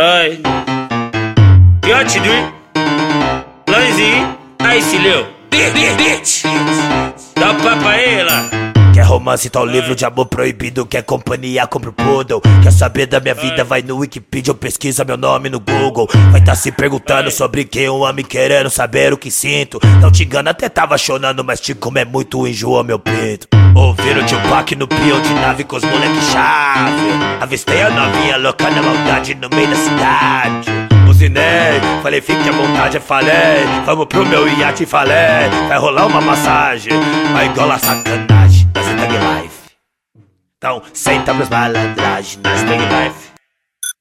Oi. Fiote Dri. Lanzi. Aí, Sileu. Bitch. Dá um papo aí, lá. Quer romance, tá o livro de amor proibido. Quer companhia, compra o poodle. Quer saber da minha vida, vai no Wikipedia ou pesquisa meu nome no Google. Vai tá se perguntando sobre quem eu amo e querendo saber o que sinto. Não te engano, até tava chorando, mas te como é muito enjoa meu peito. Ouviram Tupac no peão de nave com os moleque chave. Avistei a novinha louca na maldade no meio da cidade. Buzinei, falei fique à vontade, falei. Vamos pro meu iate, falei. Vai rolar uma massagem, vai igual sacanagem. Nós é Thug Life. Então senta pros malandragem, nós Thug Life.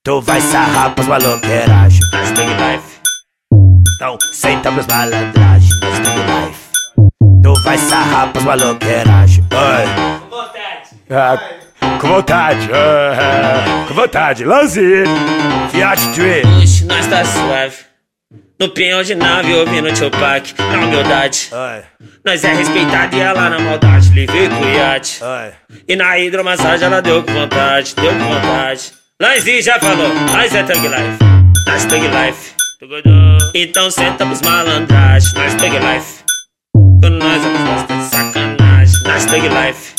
Tu vai sarrar pros maloqueiragem, nós Thug Life. Então senta pros malandragem, nós Thug Life. Tu vai sarrar pros maloqueiragem. Com vontade. Ah, com vontade, ah, com vontade, Lanzi, Fiat Tree. Nós tá suave. No pinhão de nave, ouvindo Tupac, na humildade. Oi, Nós é respeitado e ela na maldade. Levei com iate. E na hidromassagem ela deu com vontade, deu com vontade. Lanzi já falou, nós é Thug Life, nós Thug Life. Então senta pros malandragem, nós Thug Life. Com nós elas gostam de sacanagem, nós Thug Life.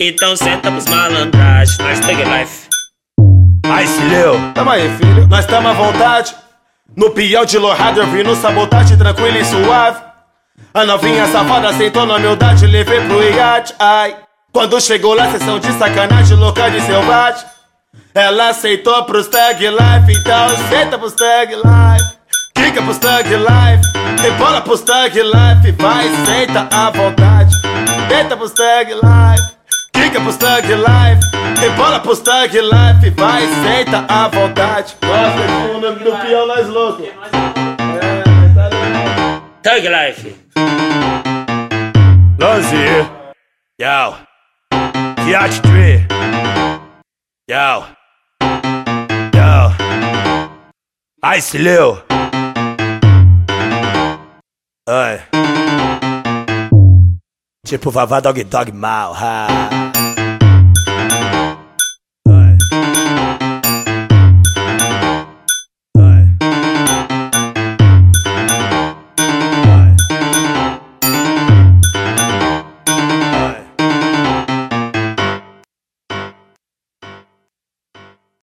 Então senta pros malandragem, nós Thug Life. Se leu. Tamo aí, filho, nós tamo à vontade. No pião de lorrado eu vi no sabotagem, tranquilo e suave. A novinha safada sentou na humildade, levei pro iate, ai. Quando chegou lá, sessão de sacanagem, louca de selvagem. Ela aceitou pros tag life, então senta pros tag life. Clica pros tag life, rebola pros tag life, vai, senta à vontade. Deita pros tag life. Clica pros tag life, rebola pros tag life, vai, senta à vontade. Nossa, no, no peão nós louco. É, mas tá Life. Lanzi, yo. Fiat Tree. Yo. Yo. Aí se Tipo Vavá Dog Dog Mal, ha.